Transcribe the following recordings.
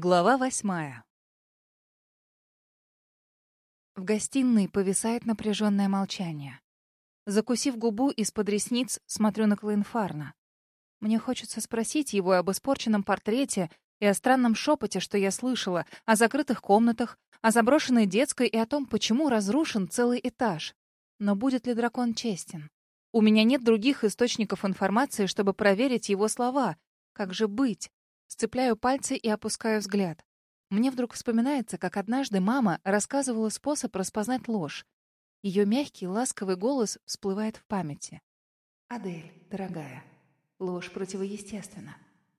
Глава восьмая. В гостиной повисает напряженное молчание. Закусив губу из-под ресниц, смотрю на Клоинфарна. Мне хочется спросить его об испорченном портрете и о странном шепоте, что я слышала, о закрытых комнатах, о заброшенной детской и о том, почему разрушен целый этаж. Но будет ли дракон честен? У меня нет других источников информации, чтобы проверить его слова. Как же быть? Сцепляю пальцы и опускаю взгляд. Мне вдруг вспоминается, как однажды мама рассказывала способ распознать ложь. Ее мягкий, ласковый голос всплывает в памяти. «Адель, дорогая, ложь противоестественна.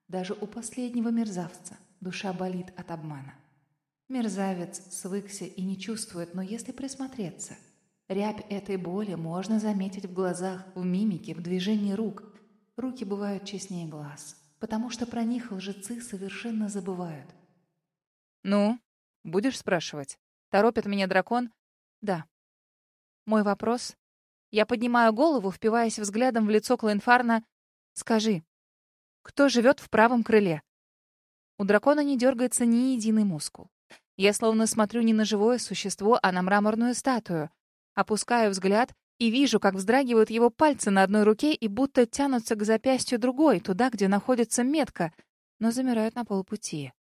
Даже у последнего мерзавца душа болит от обмана. Мерзавец свыкся и не чувствует, но если присмотреться, рябь этой боли можно заметить в глазах, в мимике, в движении рук. Руки бывают честнее глаз потому что про них лжецы совершенно забывают. «Ну, будешь спрашивать?» Торопит меня дракон? «Да». Мой вопрос? Я поднимаю голову, впиваясь взглядом в лицо Клоенфарна. «Скажи, кто живет в правом крыле?» У дракона не дергается ни единый мускул. Я словно смотрю не на живое существо, а на мраморную статую. Опускаю взгляд и вижу, как вздрагивают его пальцы на одной руке и будто тянутся к запястью другой, туда, где находится метка, но замирают на полпути.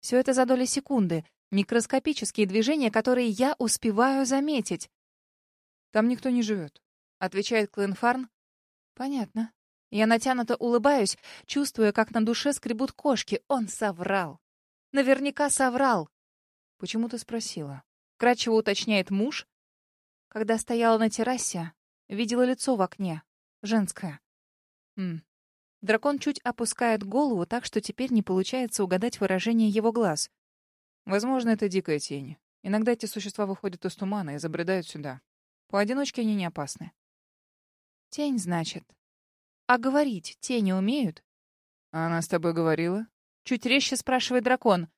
Все это за доли секунды, микроскопические движения, которые я успеваю заметить. «Там никто не живет», — отвечает Клинфарн. «Понятно». Я натянуто улыбаюсь, чувствуя, как на душе скребут кошки. Он соврал. Наверняка соврал. «Почему ты спросила?» Кратчево уточняет муж, когда стояла на террасе, видела лицо в окне. Женское. М. Дракон чуть опускает голову так, что теперь не получается угадать выражение его глаз. Возможно, это дикая тень. Иногда эти существа выходят из тумана и забредают сюда. Поодиночке они не опасны. Тень, значит. А говорить тени умеют? Она с тобой говорила? Чуть резче спрашивает дракон.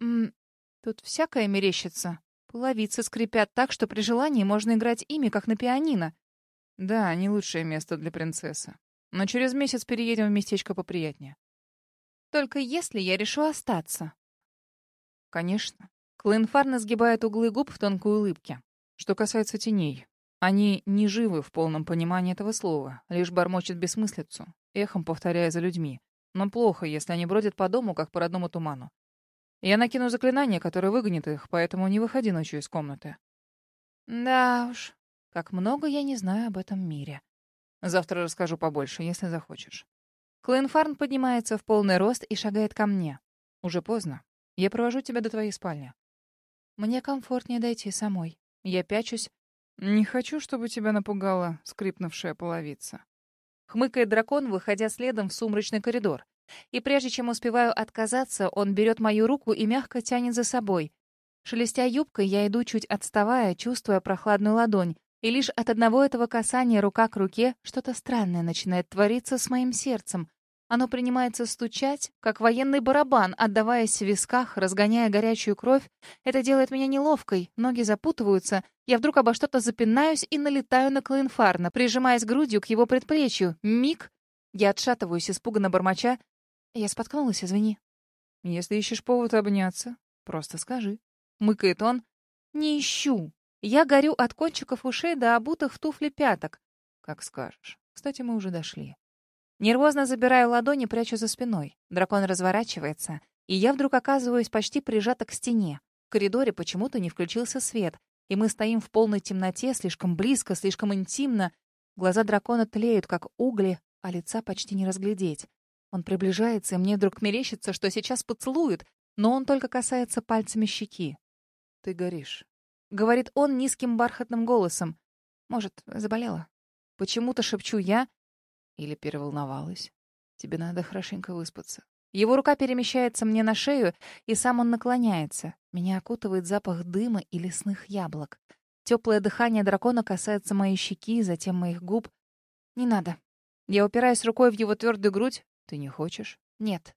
М тут всякое мерещится. Половицы скрипят так, что при желании можно играть ими, как на пианино. Да, не лучшее место для принцессы. Но через месяц переедем в местечко поприятнее. Только если я решу остаться. Конечно. Клинфарна сгибает углы губ в тонкой улыбке. Что касается теней, они не живы в полном понимании этого слова, лишь бормочут бессмыслицу, эхом повторяя за людьми. Но плохо, если они бродят по дому, как по родному туману. Я накину заклинание, которое выгонит их, поэтому не выходи ночью из комнаты. Да уж, как много я не знаю об этом мире. Завтра расскажу побольше, если захочешь. Клинфарн поднимается в полный рост и шагает ко мне. Уже поздно. Я провожу тебя до твоей спальни. Мне комфортнее дойти самой. Я пячусь. Не хочу, чтобы тебя напугала скрипнувшая половица. Хмыкает дракон, выходя следом в сумрачный коридор. И прежде чем успеваю отказаться, он берет мою руку и мягко тянет за собой. Шелестя юбкой, я иду чуть отставая, чувствуя прохладную ладонь. И лишь от одного этого касания рука к руке что-то странное начинает твориться с моим сердцем. Оно принимается стучать, как военный барабан, отдаваясь в висках, разгоняя горячую кровь. Это делает меня неловкой, ноги запутываются. Я вдруг обо что-то запинаюсь и налетаю на Клоинфарна, прижимаясь грудью к его предплечью. Миг. Я отшатываюсь, испуганно бормоча. Я споткнулась, извини. Если ищешь повод обняться, просто скажи. Мыкает он. Не ищу. Я горю от кончиков ушей до обутых в туфли пяток. Как скажешь. Кстати, мы уже дошли. Нервозно забираю ладони, прячу за спиной. Дракон разворачивается, и я вдруг оказываюсь почти прижата к стене. В коридоре почему-то не включился свет, и мы стоим в полной темноте, слишком близко, слишком интимно. Глаза дракона тлеют, как угли, а лица почти не разглядеть. Он приближается, и мне вдруг мерещится, что сейчас поцелует, но он только касается пальцами щеки. «Ты горишь», — говорит он низким бархатным голосом. «Может, заболела?» Почему-то шепчу я. Или переволновалась. Тебе надо хорошенько выспаться. Его рука перемещается мне на шею, и сам он наклоняется. Меня окутывает запах дыма и лесных яблок. Теплое дыхание дракона касается моей щеки, затем моих губ. Не надо. Я упираюсь рукой в его твердую грудь, ты не хочешь? Нет.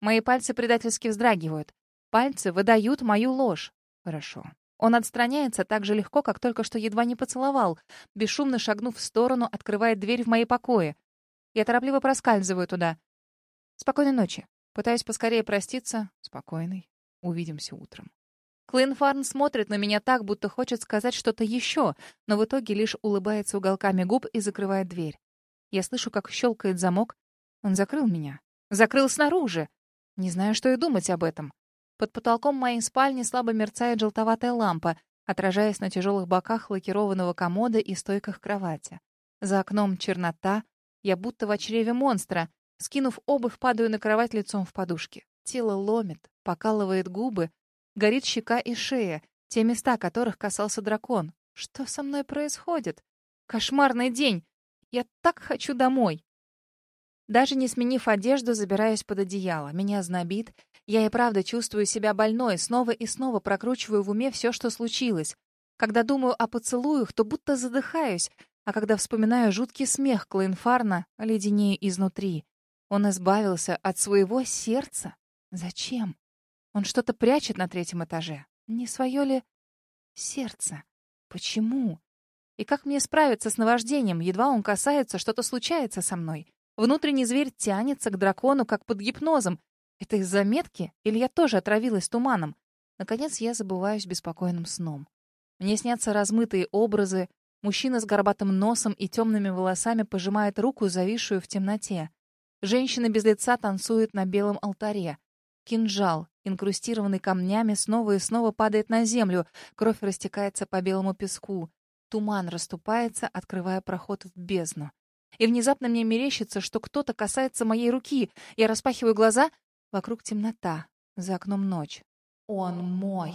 Мои пальцы предательски вздрагивают. Пальцы выдают мою ложь. Хорошо. Он отстраняется так же легко, как только что едва не поцеловал. Бесшумно шагнув в сторону, открывает дверь в мои покои. Я торопливо проскальзываю туда. «Спокойной ночи», Пытаюсь поскорее проститься. Спокойный. Увидимся утром. Клейн Фарн смотрит на меня так, будто хочет сказать что-то еще, но в итоге лишь улыбается уголками губ и закрывает дверь. Я слышу, как щелкает замок. Он закрыл меня. Закрыл снаружи. Не знаю, что и думать об этом. Под потолком моей спальни слабо мерцает желтоватая лампа, отражаясь на тяжелых боках лакированного комода и стойках кровати. За окном чернота. Я будто в чреве монстра. Скинув обувь, падаю на кровать лицом в подушке. Тело ломит, покалывает губы, горит щека и шея, те места которых касался дракон. Что со мной происходит? Кошмарный день. Я так хочу домой. Даже не сменив одежду, забираюсь под одеяло. Меня знобит. Я и правда чувствую себя больной, снова и снова прокручиваю в уме все, что случилось. Когда думаю о поцелуях, то будто задыхаюсь, а когда вспоминаю жуткий смех Клейнфарна, леденею изнутри. Он избавился от своего сердца. Зачем? Он что-то прячет на третьем этаже. Не свое ли сердце? Почему? И как мне справиться с наваждением? Едва он касается, что-то случается со мной. Внутренний зверь тянется к дракону, как под гипнозом. Это из-за метки? Или я тоже отравилась туманом? Наконец я забываюсь беспокойным сном. Мне снятся размытые образы. Мужчина с горбатым носом и темными волосами пожимает руку, зависшую в темноте. Женщина без лица танцует на белом алтаре. Кинжал, инкрустированный камнями, снова и снова падает на землю. Кровь растекается по белому песку. Туман расступается, открывая проход в бездну. И внезапно мне мерещится, что кто-то касается моей руки. Я распахиваю глаза. Вокруг темнота. За окном ночь. «Он мой!»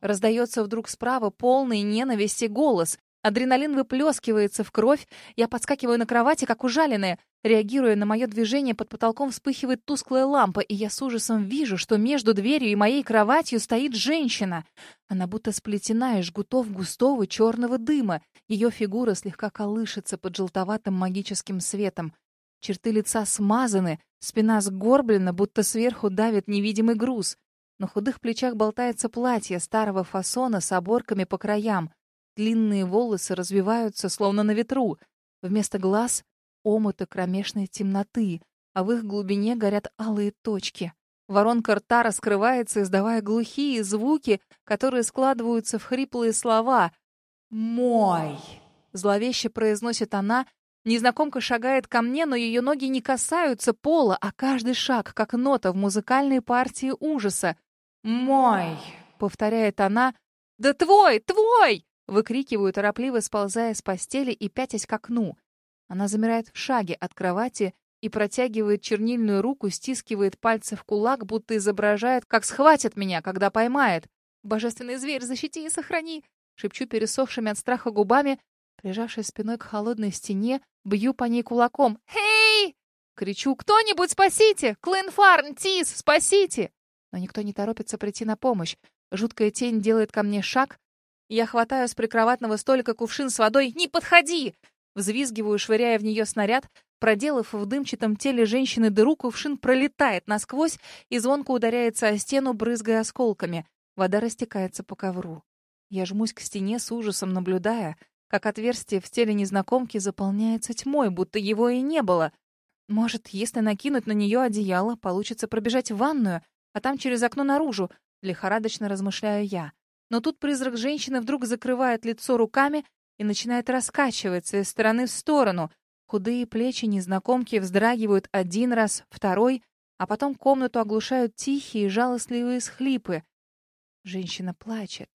Раздается вдруг справа полный ненависти голос. Адреналин выплескивается в кровь. Я подскакиваю на кровати, как ужаленная. Реагируя на мое движение, под потолком вспыхивает тусклая лампа, и я с ужасом вижу, что между дверью и моей кроватью стоит женщина. Она будто сплетена из жгутов густого черного дыма. Ее фигура слегка колышется под желтоватым магическим светом. Черты лица смазаны, спина сгорблена, будто сверху давит невидимый груз. На худых плечах болтается платье старого фасона с оборками по краям — Длинные волосы развиваются, словно на ветру. Вместо глаз — омуты кромешной темноты, а в их глубине горят алые точки. Воронка рта раскрывается, издавая глухие звуки, которые складываются в хриплые слова. «Мой!» — зловеще произносит она. Незнакомка шагает ко мне, но ее ноги не касаются пола, а каждый шаг, как нота в музыкальной партии ужаса. «Мой!» — повторяет она. «Да твой! Твой!» Выкрикиваю, торопливо сползая с постели и пятясь к окну. Она замирает в шаге от кровати и протягивает чернильную руку, стискивает пальцы в кулак, будто изображает, как схватит меня, когда поймает. «Божественный зверь, защити и сохрани!» Шепчу пересохшими от страха губами, прижавшись спиной к холодной стене, бью по ней кулаком. «Эй!» Кричу «Кто-нибудь спасите! Клинфарн, Тис, спасите!» Но никто не торопится прийти на помощь. Жуткая тень делает ко мне шаг, я хватаю с прикроватного столика кувшин с водой. «Не подходи!» Взвизгиваю, швыряя в нее снаряд. Проделав в дымчатом теле женщины дыру, кувшин пролетает насквозь и звонко ударяется о стену, брызгая осколками. Вода растекается по ковру. Я жмусь к стене с ужасом, наблюдая, как отверстие в теле незнакомки заполняется тьмой, будто его и не было. Может, если накинуть на нее одеяло, получится пробежать в ванную, а там через окно наружу, лихорадочно размышляю я. Но тут призрак женщины вдруг закрывает лицо руками и начинает раскачиваться из стороны в сторону. Худые плечи незнакомки вздрагивают один раз, второй, а потом комнату оглушают тихие, жалостливые схлипы. Женщина плачет.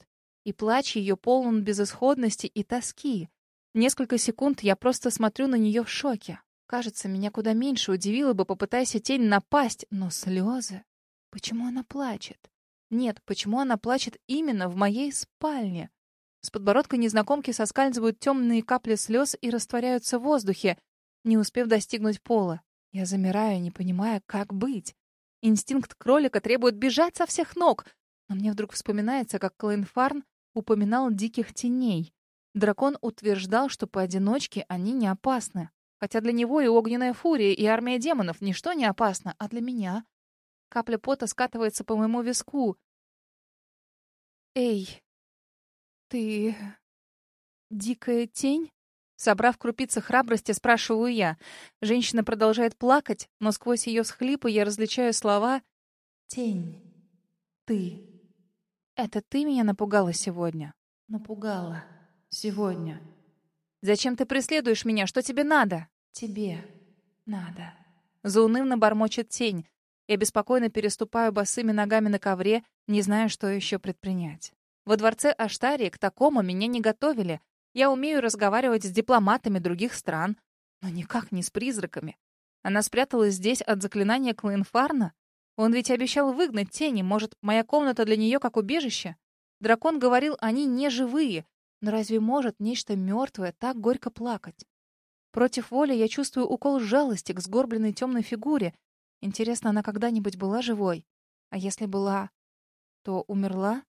И плач ее полон безысходности и тоски. Несколько секунд я просто смотрю на нее в шоке. Кажется, меня куда меньше удивило бы, попытайся тень напасть, но слезы... Почему она плачет? Нет, почему она плачет именно в моей спальне? С подбородка незнакомки соскальзывают темные капли слез и растворяются в воздухе, не успев достигнуть пола. Я замираю, не понимая, как быть. Инстинкт кролика требует бежать со всех ног, но мне вдруг вспоминается, как Клейн Фарн упоминал диких теней. Дракон утверждал, что поодиночке они не опасны. Хотя для него и огненная фурия, и армия демонов ничто не опасно, а для меня Капля пота скатывается по моему виску. «Эй, ты... дикая тень?» Собрав крупицы храбрости, спрашиваю я. Женщина продолжает плакать, но сквозь ее схлипы я различаю слова «Тень, ты». Это ты меня напугала сегодня? Напугала. Сегодня. Зачем ты преследуешь меня? Что тебе надо? Тебе надо. Заунывно бормочет тень. Я беспокойно переступаю босыми ногами на ковре, не зная, что еще предпринять. Во дворце Аштарии к такому меня не готовили. Я умею разговаривать с дипломатами других стран, но никак не с призраками. Она спряталась здесь от заклинания Клоенфарна? Он ведь обещал выгнать тени. Может, моя комната для нее как убежище? Дракон говорил, они не живые. Но разве может нечто мертвое так горько плакать? Против воли я чувствую укол жалости к сгорбленной темной фигуре. Интересно, она когда-нибудь была живой? А если была, то умерла?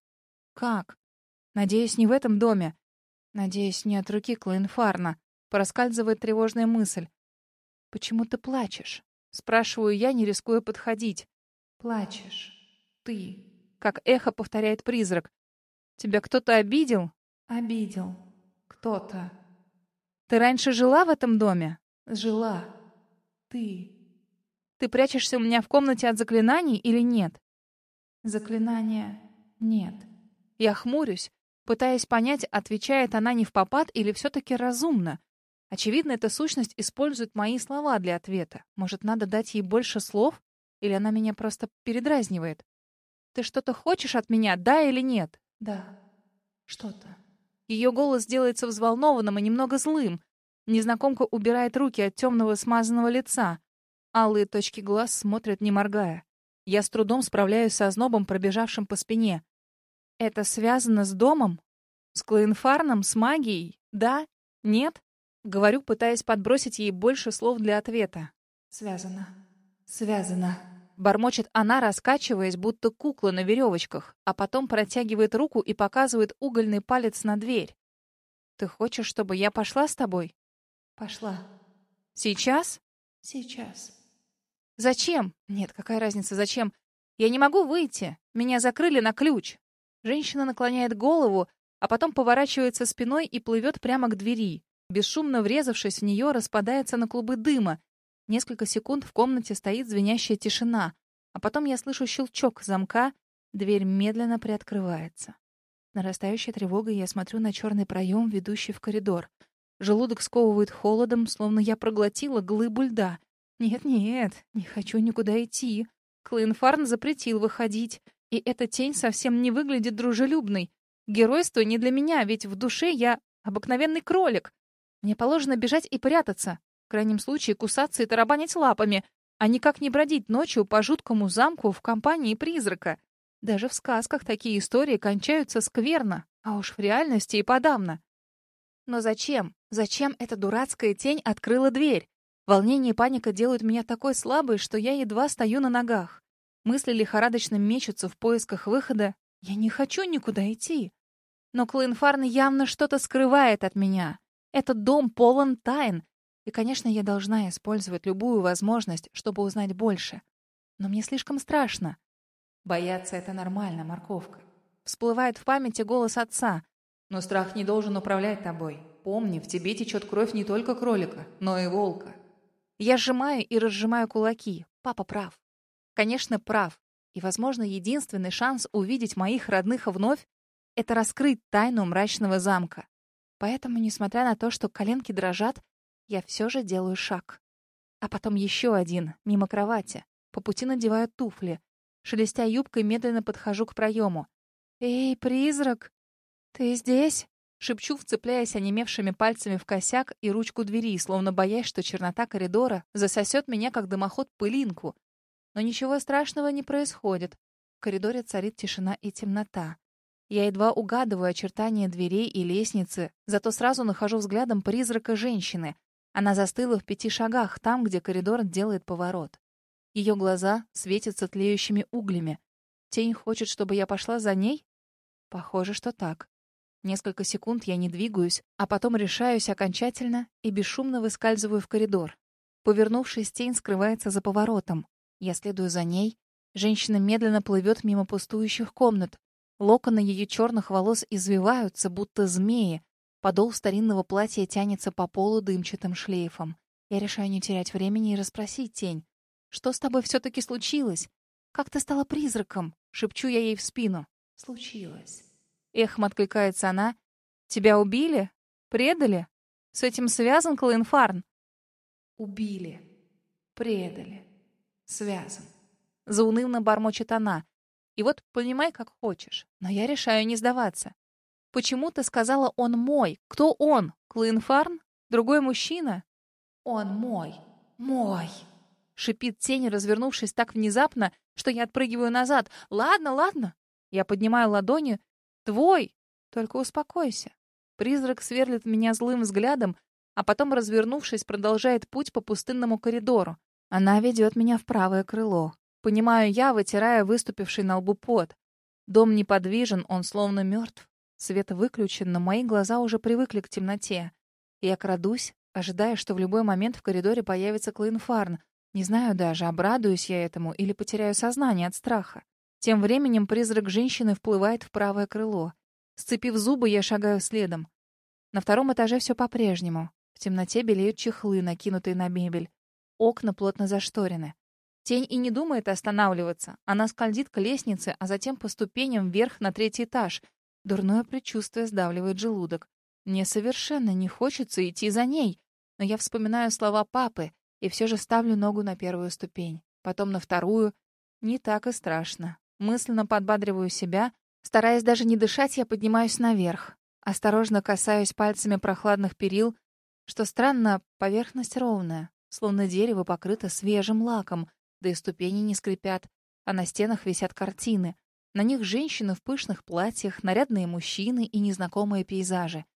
Как? Надеюсь, не в этом доме. Надеюсь, не от руки Клоенфарна. Проскальзывает тревожная мысль. «Почему ты плачешь?» Спрашиваю я, не рискуя подходить. «Плачешь. Ты». Как эхо повторяет призрак. «Тебя кто-то обидел?» «Обидел. Кто-то». «Ты раньше жила в этом доме?» «Жила. Ты». «Ты прячешься у меня в комнате от заклинаний или нет?» «Заклинания нет». Я хмурюсь, пытаясь понять, отвечает она не в попад или все-таки разумно. Очевидно, эта сущность использует мои слова для ответа. Может, надо дать ей больше слов? Или она меня просто передразнивает? «Ты что-то хочешь от меня, да или нет?» «Да, что-то». Ее голос делается взволнованным и немного злым. Незнакомка убирает руки от темного смазанного лица. Алые точки глаз смотрят, не моргая. Я с трудом справляюсь со ознобом, пробежавшим по спине. Это связано с домом? С Клоенфарном? С магией? Да? Нет? Говорю, пытаясь подбросить ей больше слов для ответа. Связано. Связано. Бормочет она, раскачиваясь, будто кукла на веревочках, а потом протягивает руку и показывает угольный палец на дверь. «Ты хочешь, чтобы я пошла с тобой?» «Пошла». «Сейчас?» «Сейчас». «Зачем?» «Нет, какая разница, зачем? Я не могу выйти. Меня закрыли на ключ». Женщина наклоняет голову, а потом поворачивается спиной и плывет прямо к двери. Бесшумно врезавшись в нее, распадается на клубы дыма, Несколько секунд в комнате стоит звенящая тишина, а потом я слышу щелчок замка, дверь медленно приоткрывается. Нарастающая тревога, я смотрю на черный проем, ведущий в коридор. Желудок сковывает холодом, словно я проглотила глыбу льда. Нет-нет, не хочу никуда идти. Клинфарн запретил выходить, и эта тень совсем не выглядит дружелюбной. Геройство не для меня, ведь в душе я обыкновенный кролик. Мне положено бежать и прятаться. В крайнем случае кусаться и тарабанить лапами, а никак не бродить ночью по жуткому замку в компании призрака. Даже в сказках такие истории кончаются скверно, а уж в реальности и подавно. Но зачем? Зачем эта дурацкая тень открыла дверь? Волнение и паника делают меня такой слабой, что я едва стою на ногах. Мысли лихорадочно мечутся в поисках выхода. Я не хочу никуда идти. Но Клоенфарн явно что-то скрывает от меня. Этот дом полон тайн, и, конечно, я должна использовать любую возможность, чтобы узнать больше. Но мне слишком страшно. Бояться — это нормально, морковка. Всплывает в памяти голос отца. Но страх не должен управлять тобой. Помни, в тебе течет кровь не только кролика, но и волка. Я сжимаю и разжимаю кулаки. Папа прав. Конечно, прав. И, возможно, единственный шанс увидеть моих родных вновь — это раскрыть тайну мрачного замка. Поэтому, несмотря на то, что коленки дрожат, я все же делаю шаг. А потом еще один, мимо кровати. По пути надеваю туфли. Шелестя юбкой, медленно подхожу к проему. «Эй, призрак! Ты здесь?» Шепчу, вцепляясь онемевшими пальцами в косяк и ручку двери, словно боясь, что чернота коридора засосет меня, как дымоход, пылинку. Но ничего страшного не происходит. В коридоре царит тишина и темнота. Я едва угадываю очертания дверей и лестницы, зато сразу нахожу взглядом призрака женщины, она застыла в пяти шагах, там, где коридор делает поворот. Ее глаза светятся тлеющими углями. Тень хочет, чтобы я пошла за ней? Похоже, что так. Несколько секунд я не двигаюсь, а потом решаюсь окончательно и бесшумно выскальзываю в коридор. Повернувшись, тень скрывается за поворотом. Я следую за ней. Женщина медленно плывет мимо пустующих комнат. Локоны ее черных волос извиваются, будто змеи. Подол старинного платья тянется по полу дымчатым шлейфом. Я решаю не терять времени и расспросить тень. «Что с тобой все-таки случилось? Как ты стала призраком?» Шепчу я ей в спину. «Случилось». Эхом откликается она. «Тебя убили? Предали? С этим связан Клоенфарн?» «Убили. Предали. Связан». Заунывно бормочет она. И вот понимай, как хочешь. Но я решаю не сдаваться. Почему ты сказала «он мой»? Кто он? Клоенфарн? Другой мужчина? «Он мой. Мой!» Шипит тень, развернувшись так внезапно, что я отпрыгиваю назад. «Ладно, ладно!» Я поднимаю ладони. «Твой! Только успокойся!» Призрак сверлит меня злым взглядом, а потом, развернувшись, продолжает путь по пустынному коридору. Она ведет меня в правое крыло. Понимаю я, вытирая выступивший на лбу пот. Дом неподвижен, он словно мертв. Свет выключен, но мои глаза уже привыкли к темноте. Я крадусь, ожидая, что в любой момент в коридоре появится Клоинфарн. Не знаю даже, обрадуюсь я этому или потеряю сознание от страха. Тем временем призрак женщины вплывает в правое крыло. Сцепив зубы, я шагаю следом. На втором этаже все по-прежнему. В темноте белеют чехлы, накинутые на мебель. Окна плотно зашторены. Тень и не думает останавливаться. Она скользит к лестнице, а затем по ступеням вверх на третий этаж. Дурное предчувствие сдавливает желудок. Мне совершенно не хочется идти за ней, но я вспоминаю слова папы и все же ставлю ногу на первую ступень, потом на вторую. Не так и страшно. Мысленно подбадриваю себя. Стараясь даже не дышать, я поднимаюсь наверх. Осторожно касаюсь пальцами прохладных перил. Что странно, поверхность ровная, словно дерево покрыто свежим лаком, да и ступени не скрипят, а на стенах висят картины. На них женщины в пышных платьях, нарядные мужчины и незнакомые пейзажи.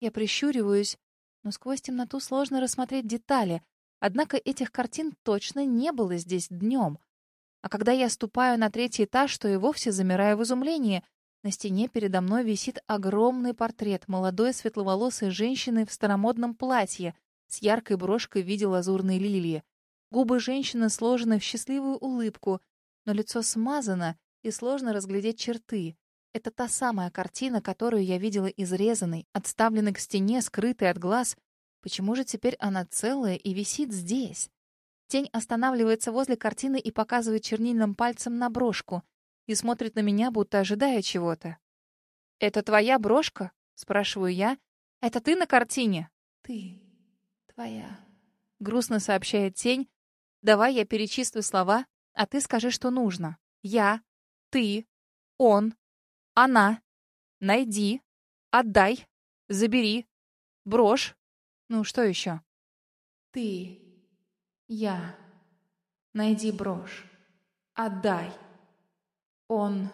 Я прищуриваюсь, но сквозь темноту сложно рассмотреть детали. Однако этих картин точно не было здесь днем. А когда я ступаю на третий этаж, то и вовсе замираю в изумлении. На стене передо мной висит огромный портрет молодой светловолосой женщины в старомодном платье с яркой брошкой в виде лазурной лилии. Губы женщины сложены в счастливую улыбку, но лицо смазано, и сложно разглядеть черты. Это та самая картина, которую я видела изрезанной, отставленной к стене, скрытой от глаз. Почему же теперь она целая и висит здесь? Тень останавливается возле картины и показывает чернильным пальцем на брошку и смотрит на меня, будто ожидая чего-то. «Это твоя брошка?» — спрашиваю я. «Это ты на картине?» «Ты. Твоя», — грустно сообщает тень. «Давай я перечислю слова, а ты скажи, что нужно. Я, ты, он, она. Найди. Отдай. Забери. Брошь. Ну, что еще? Ты. Я. Найди брошь. Отдай. Он.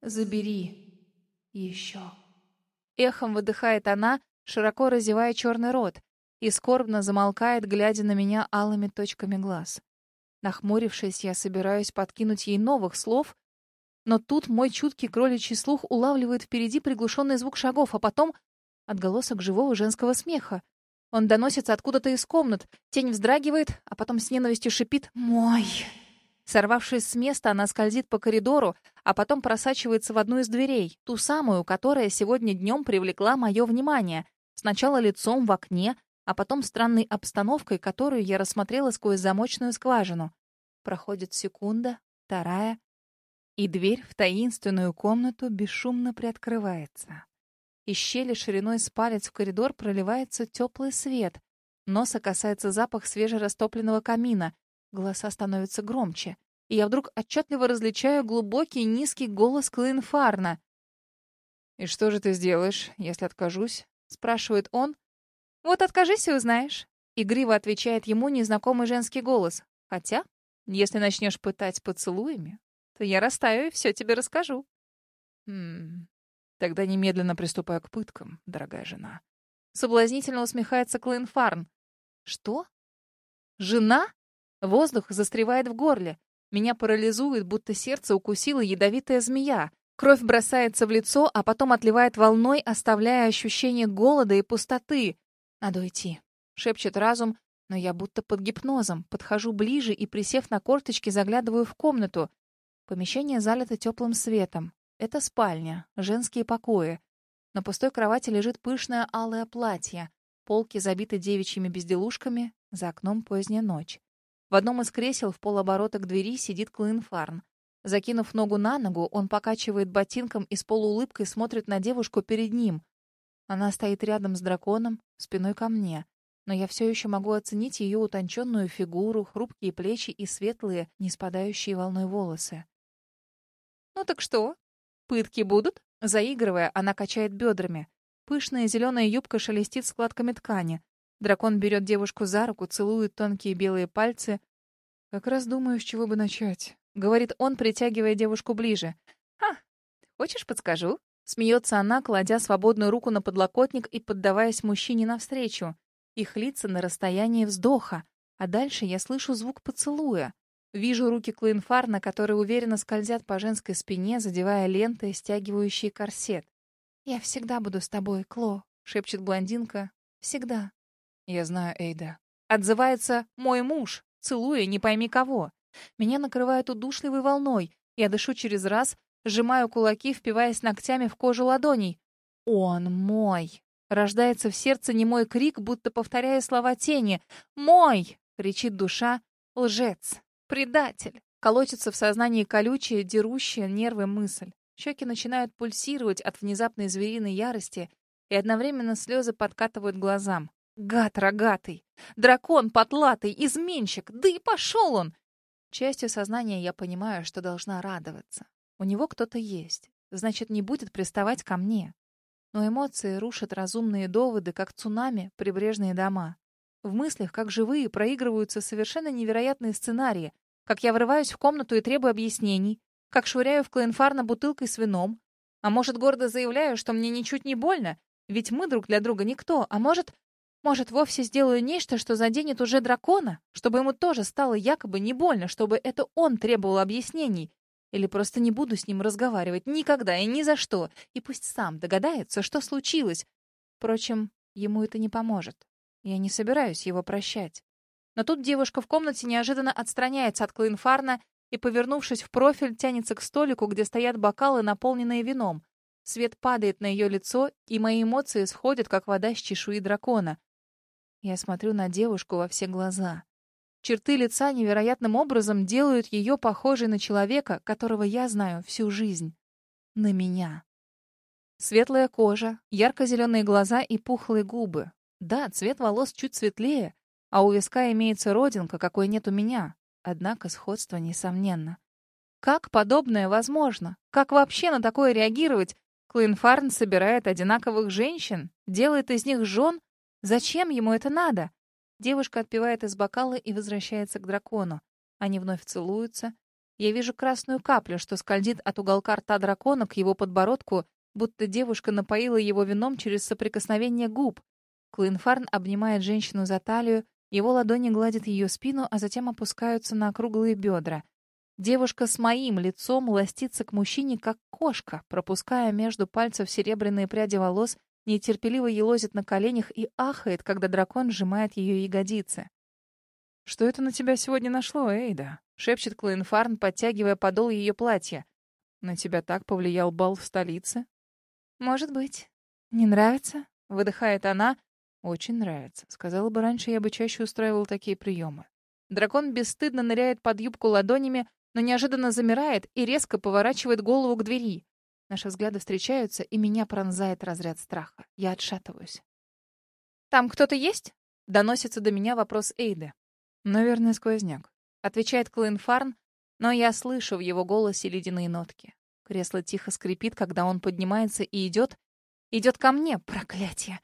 Забери. Еще. Эхом выдыхает она, широко разевая черный рот, и скорбно замолкает, глядя на меня алыми точками глаз. Нахмурившись, я собираюсь подкинуть ей новых слов, но тут мой чуткий кроличий слух улавливает впереди приглушенный звук шагов, а потом отголосок живого женского смеха. Он доносится откуда-то из комнат. Тень вздрагивает, а потом с ненавистью шипит «Мой!». Сорвавшись с места, она скользит по коридору, а потом просачивается в одну из дверей, ту самую, которая сегодня днем привлекла мое внимание. Сначала лицом в окне, а потом странной обстановкой, которую я рассмотрела сквозь замочную скважину. Проходит секунда, вторая и дверь в таинственную комнату бесшумно приоткрывается. Из щели шириной с палец в коридор проливается теплый свет. Носа касается запах свежерастопленного камина. Голоса становятся громче. И я вдруг отчетливо различаю глубокий низкий голос Клинфарна. «И что же ты сделаешь, если откажусь?» — спрашивает он. «Вот откажись и узнаешь», — игриво отвечает ему незнакомый женский голос. «Хотя, если начнешь пытать поцелуями, то я растаю и все тебе расскажу. Хм, тогда немедленно приступаю к пыткам, дорогая жена. Соблазнительно усмехается Клейн Фарн. Что? Жена? Воздух застревает в горле. Меня парализует, будто сердце укусила ядовитая змея. Кровь бросается в лицо, а потом отливает волной, оставляя ощущение голода и пустоты. Надо уйти, шепчет разум, но я будто под гипнозом. Подхожу ближе и, присев на корточки, заглядываю в комнату. Помещение залито теплым светом. Это спальня, женские покои. На пустой кровати лежит пышное алое платье. Полки забиты девичьими безделушками. За окном поздняя ночь. В одном из кресел в полоборота к двери сидит Клин Фарн. Закинув ногу на ногу, он покачивает ботинком и с полуулыбкой смотрит на девушку перед ним. Она стоит рядом с драконом, спиной ко мне. Но я все еще могу оценить ее утонченную фигуру, хрупкие плечи и светлые, не спадающие волной волосы. «Ну так что? Пытки будут?» Заигрывая, она качает бедрами. Пышная зеленая юбка шелестит складками ткани. Дракон берет девушку за руку, целует тонкие белые пальцы. «Как раз думаю, с чего бы начать», — говорит он, притягивая девушку ближе. «Ха, хочешь, подскажу?» Смеется она, кладя свободную руку на подлокотник и поддаваясь мужчине навстречу. Их лица на расстоянии вздоха, а дальше я слышу звук поцелуя. Вижу руки Клоинфарна, которые уверенно скользят по женской спине, задевая ленты, стягивающие корсет. «Я всегда буду с тобой, Кло», — шепчет блондинка. «Всегда». «Я знаю, Эйда». Отзывается «мой муж», целуя не пойми кого. Меня накрывает удушливой волной. Я дышу через раз, сжимаю кулаки, впиваясь ногтями в кожу ладоней. «Он мой!» Рождается в сердце немой крик, будто повторяя слова тени. «Мой!» — кричит душа. «Лжец!» Предатель! Колотится в сознании колючая, дерущая нервы мысль. Щеки начинают пульсировать от внезапной звериной ярости, и одновременно слезы подкатывают глазам. Гад рогатый! Дракон потлатый! Изменщик! Да и пошел он! Частью сознания я понимаю, что должна радоваться. У него кто-то есть. Значит, не будет приставать ко мне. Но эмоции рушат разумные доводы, как цунами прибрежные дома. В мыслях, как живые, проигрываются совершенно невероятные сценарии, как я врываюсь в комнату и требую объяснений, как швыряю в Клоенфарна бутылкой с вином, а может, гордо заявляю, что мне ничуть не больно, ведь мы друг для друга никто, а может, может, вовсе сделаю нечто, что заденет уже дракона, чтобы ему тоже стало якобы не больно, чтобы это он требовал объяснений, или просто не буду с ним разговаривать никогда и ни за что, и пусть сам догадается, что случилось. Впрочем, ему это не поможет. Я не собираюсь его прощать. Но тут девушка в комнате неожиданно отстраняется от Клоинфарна и, повернувшись в профиль, тянется к столику, где стоят бокалы, наполненные вином. Свет падает на ее лицо, и мои эмоции сходят, как вода с чешуи дракона. Я смотрю на девушку во все глаза. Черты лица невероятным образом делают ее похожей на человека, которого я знаю всю жизнь. На меня. Светлая кожа, ярко-зеленые глаза и пухлые губы. Да, цвет волос чуть светлее, а у виска имеется родинка, какой нет у меня. Однако сходство несомненно. Как подобное возможно? Как вообще на такое реагировать? Клинфарн собирает одинаковых женщин, делает из них жен. Зачем ему это надо? Девушка отпивает из бокала и возвращается к дракону. Они вновь целуются. Я вижу красную каплю, что скользит от уголка рта дракона к его подбородку, будто девушка напоила его вином через соприкосновение губ. Клинфарн обнимает женщину за талию, его ладони гладят ее спину, а затем опускаются на округлые бедра. Девушка с моим лицом ластится к мужчине, как кошка, пропуская между пальцев серебряные пряди волос, нетерпеливо елозит на коленях и ахает, когда дракон сжимает ее ягодицы. «Что это на тебя сегодня нашло, Эйда?» — шепчет Клоенфарн, подтягивая подол ее платья. «На тебя так повлиял бал в столице?» «Может быть. Не нравится?» — выдыхает она, «Очень нравится. Сказала бы раньше, я бы чаще устраивал такие приемы». Дракон бесстыдно ныряет под юбку ладонями, но неожиданно замирает и резко поворачивает голову к двери. Наши взгляды встречаются, и меня пронзает разряд страха. Я отшатываюсь. «Там кто-то есть?» — доносится до меня вопрос Эйды. «Наверное, сквозняк», — отвечает Клин Фарн, но я слышу в его голосе ледяные нотки. Кресло тихо скрипит, когда он поднимается и идет. Идет ко мне, проклятие.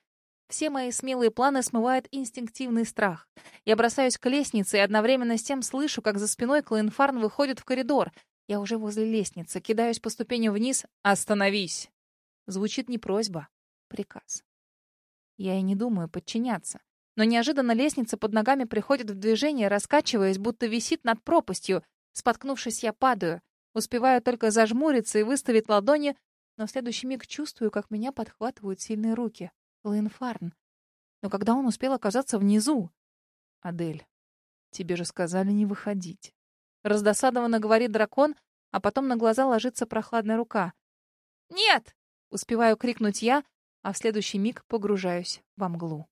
Все мои смелые планы смывает инстинктивный страх. Я бросаюсь к лестнице и одновременно с тем слышу, как за спиной Клоенфарн выходит в коридор. Я уже возле лестницы, кидаюсь по ступеням вниз. «Остановись!» Звучит не просьба, приказ. Я и не думаю подчиняться. Но неожиданно лестница под ногами приходит в движение, раскачиваясь, будто висит над пропастью. Споткнувшись, я падаю. Успеваю только зажмуриться и выставить ладони, но в следующий миг чувствую, как меня подхватывают сильные руки. Лэйнфарн. Но когда он успел оказаться внизу? Адель, тебе же сказали не выходить. Раздосадованно говорит дракон, а потом на глаза ложится прохладная рука. «Нет!» — успеваю крикнуть я, а в следующий миг погружаюсь во мглу.